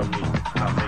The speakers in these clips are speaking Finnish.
tell me. how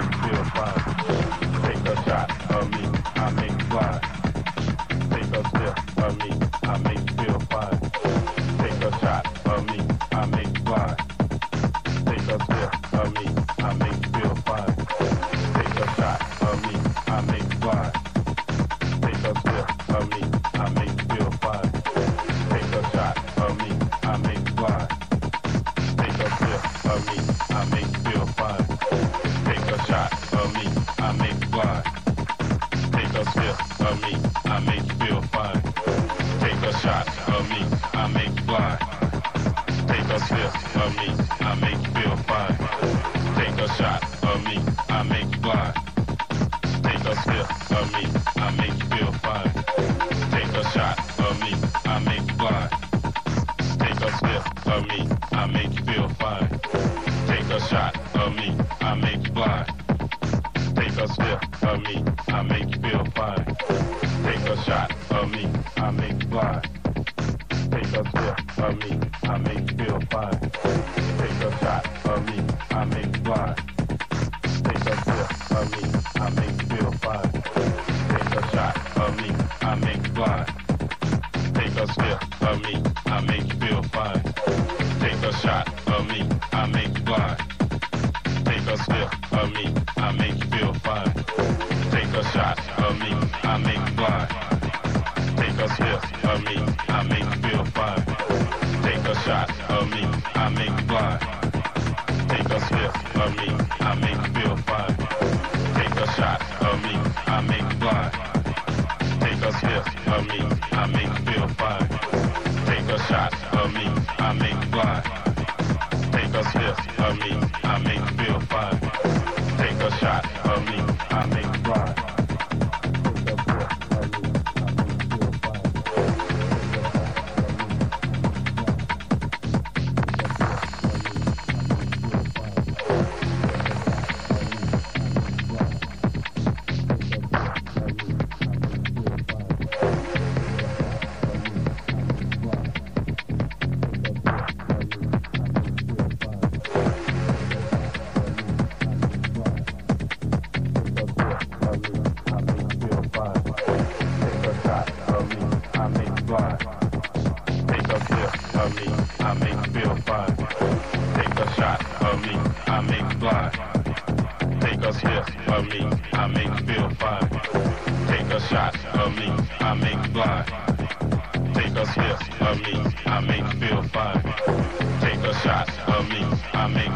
of me, I make you blind. Take a sip of me, I make you feel fine. Take a shot of me, I make you fly. Take a sip of me, I make you feel fine. Take a shot of me, I make you fly. Take a sip of me, I make you feel fine. Take a shot of me, I make you blind. Take a sip of me, I make you feel fine. Take a shot. I make, I make feel. shot of me. I make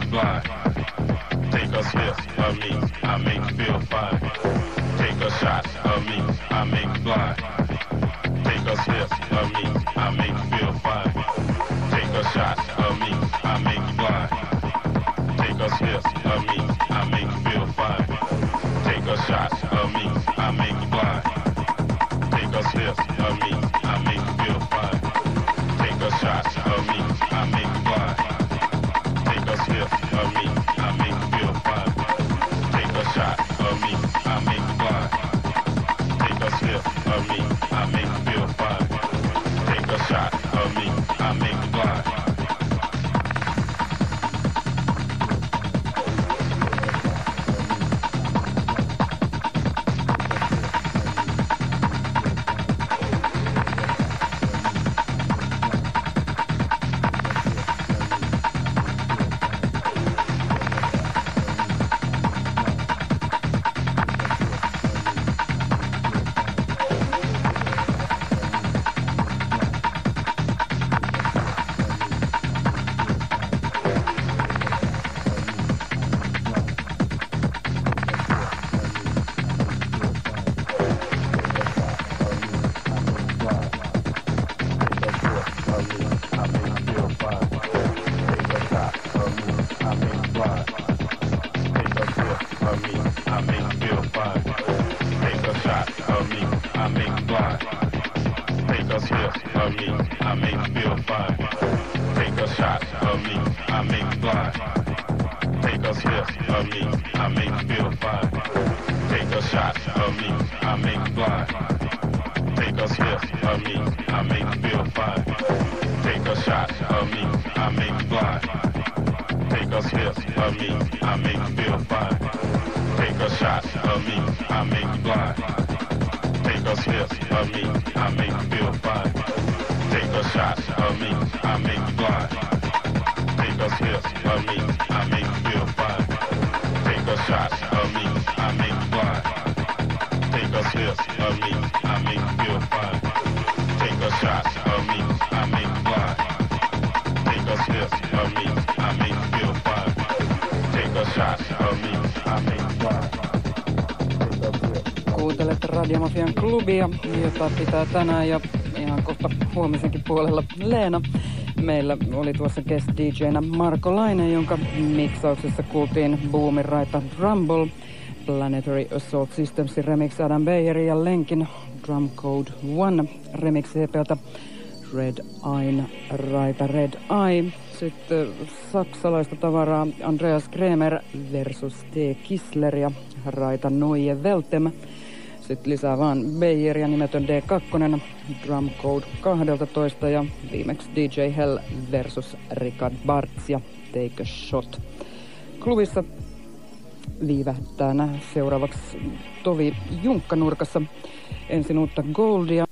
klubia, jota pitää tänään ja ihan kohta huomisenkin puolella Leena. Meillä oli tuossa guest DJnä Marko Laine, jonka miksauksessa kuultiin Boomin raita Rumble, Planetary Assault Systemsin remix Adam Beyer ja Lenkin Drum Code One remix EPltä Red Ain raita Red Eye. Sitten saksalaista tavaraa Andreas Kremer versus T. Kissler ja raita Noie Veltem. Sitten lisää vaan Beyer ja nimetön D2, Drum Code 12 ja viimeksi DJ Hell versus Richard Bartz ja Take a Shot. Klubissa viivähtää seuraavaksi Tovi Junkka nurkassa. Ensin uutta Goldia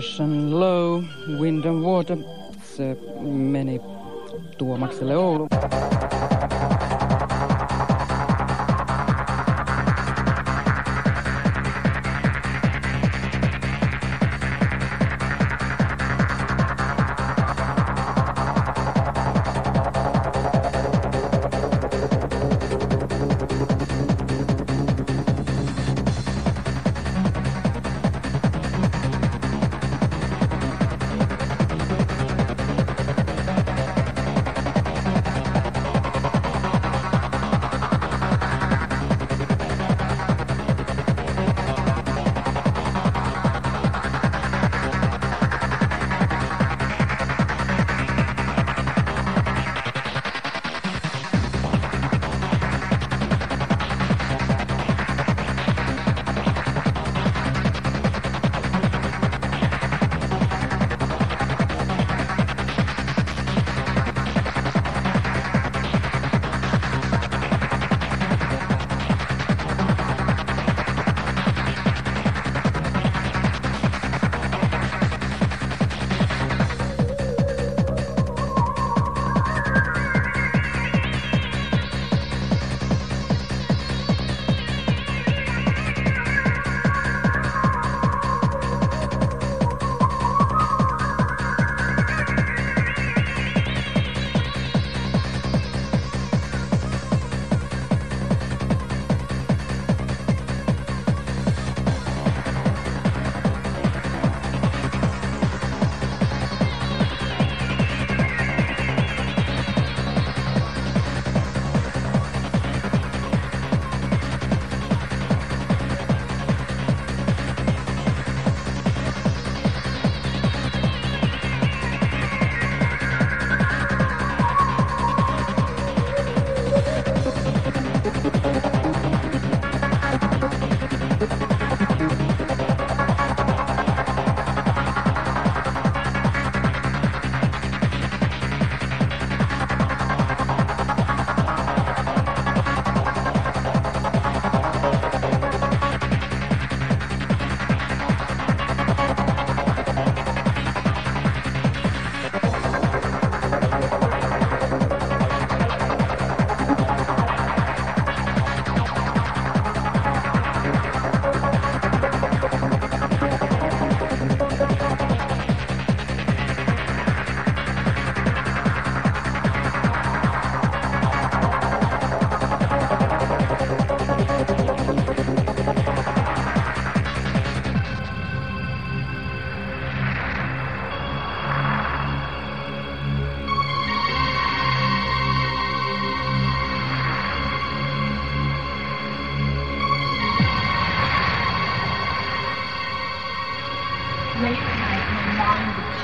Fresh and Low, Wind and Water.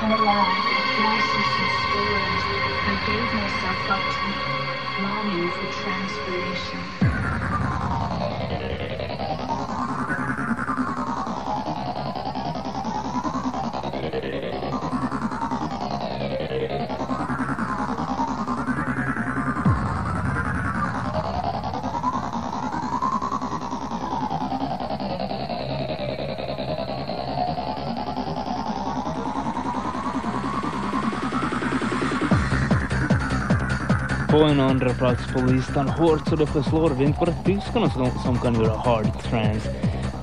i voices and stories. I gave myself up to longing for transformation. På en andra plats på listan hårt så det förslår vi inte bara tyskarna som, som kan göra hard trance.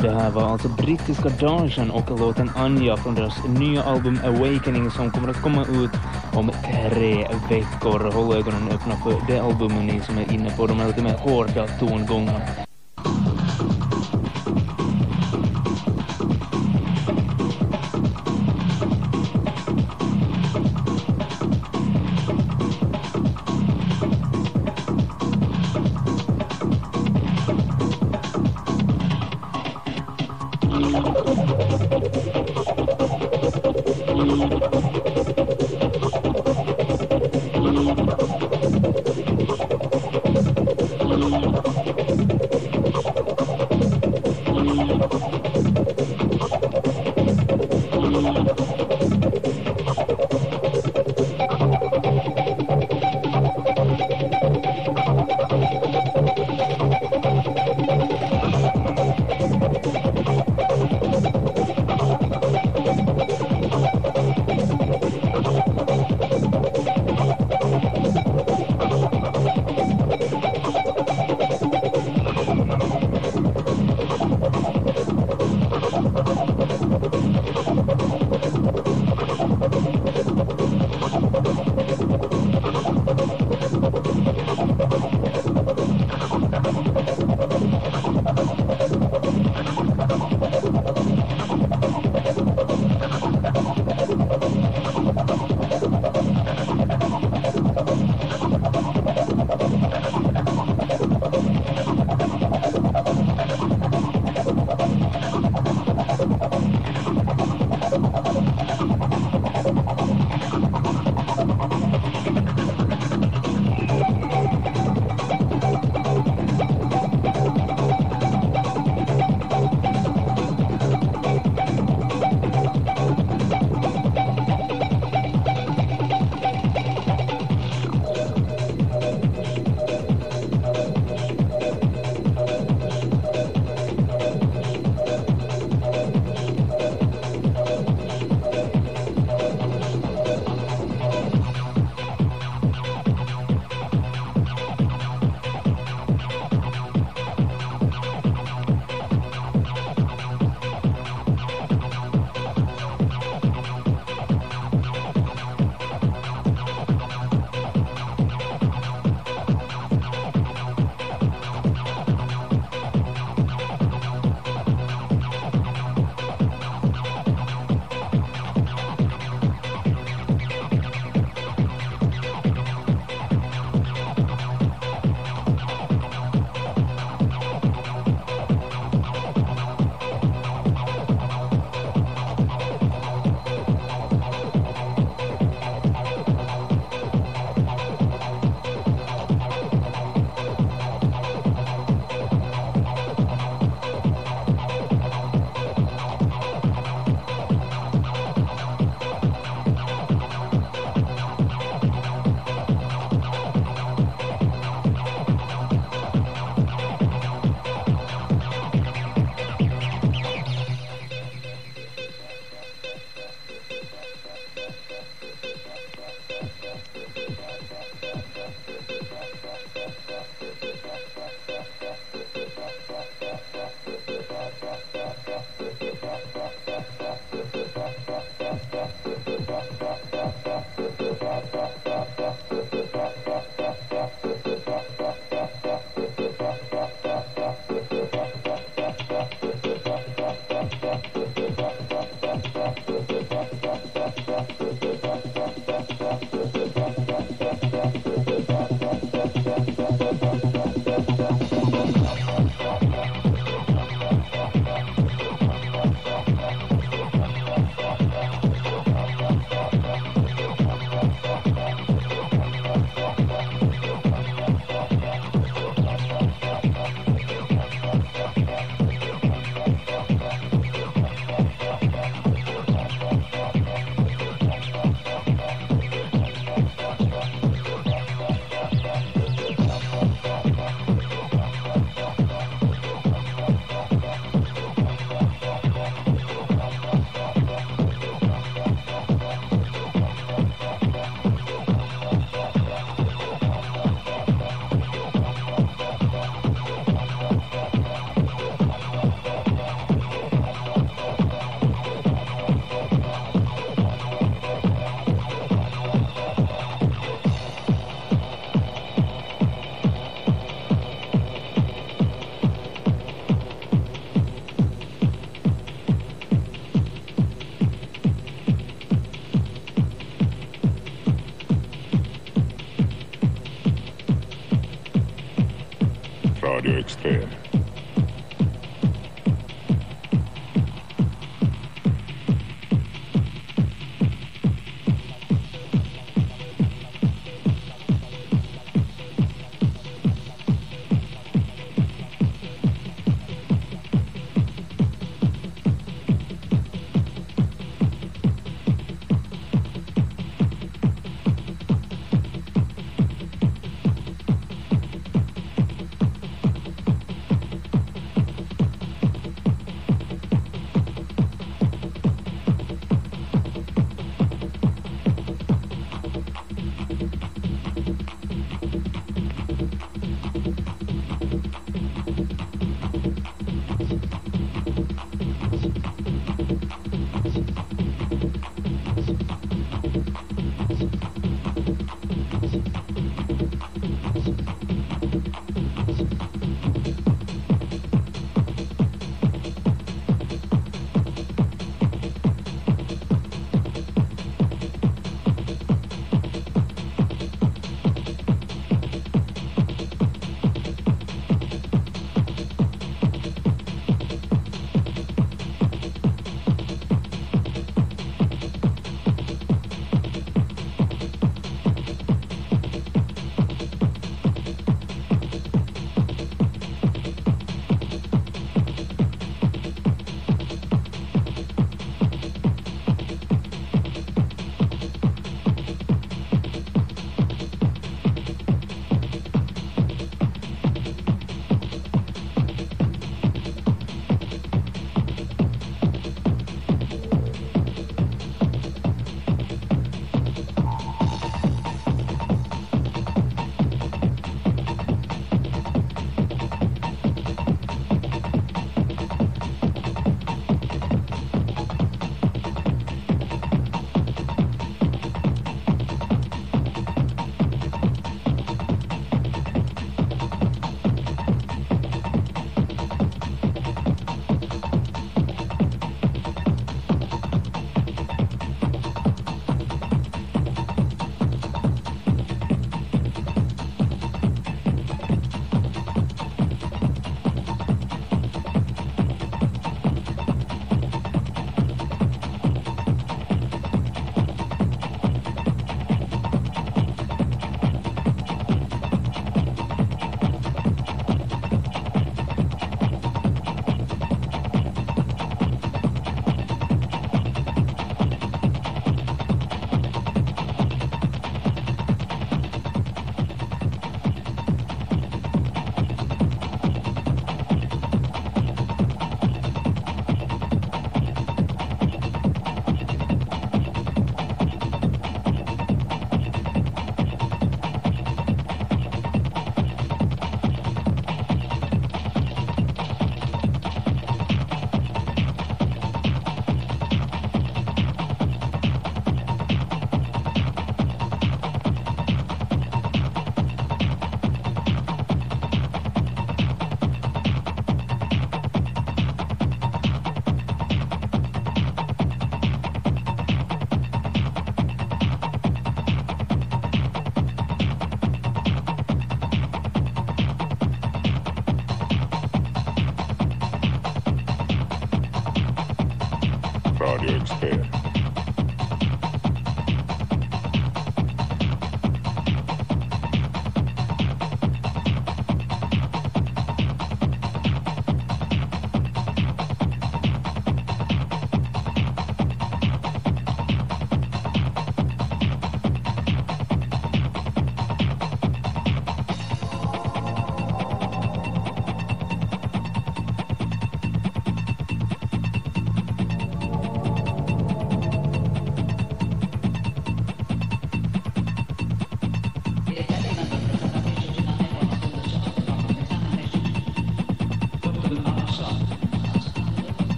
Det här var alltså brittiska Dagen och låten Anja från deras nya album Awakening som kommer att komma ut om tre veckor. Håll ögonen öppna för det albumet ni som är inne på de här lite mer hårda tongångarna.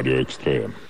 Radio Extrem.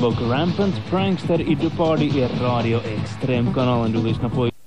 Book Rampant Prankster in de party i Radio Extrem kanalen du lyssnar på.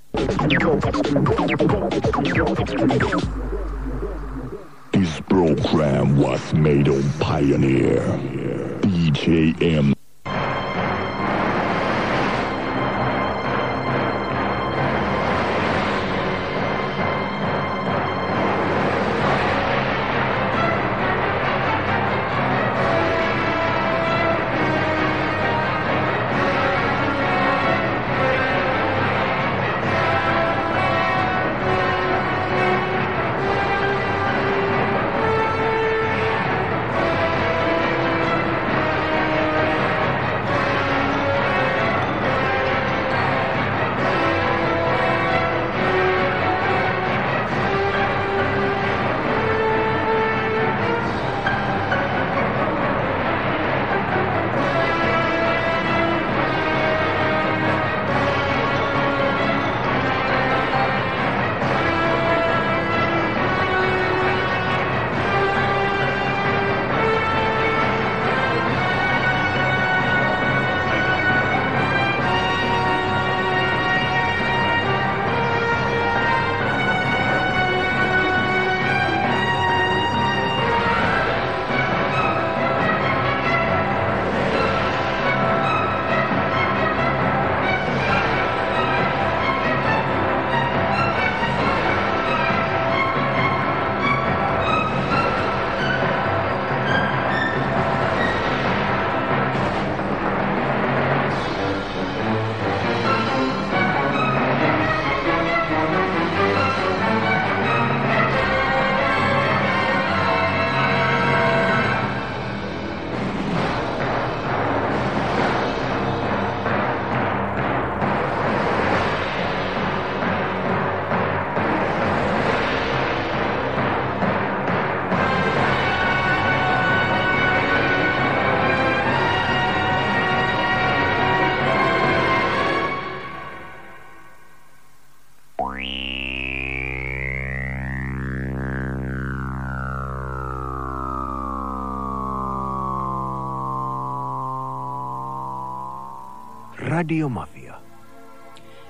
Radiomafia.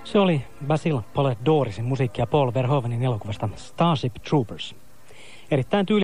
Se oli Basil Palet Dorisin musiikkia Paul Verhoevenin elokuvasta Starship Troopers. Erittäin tyyli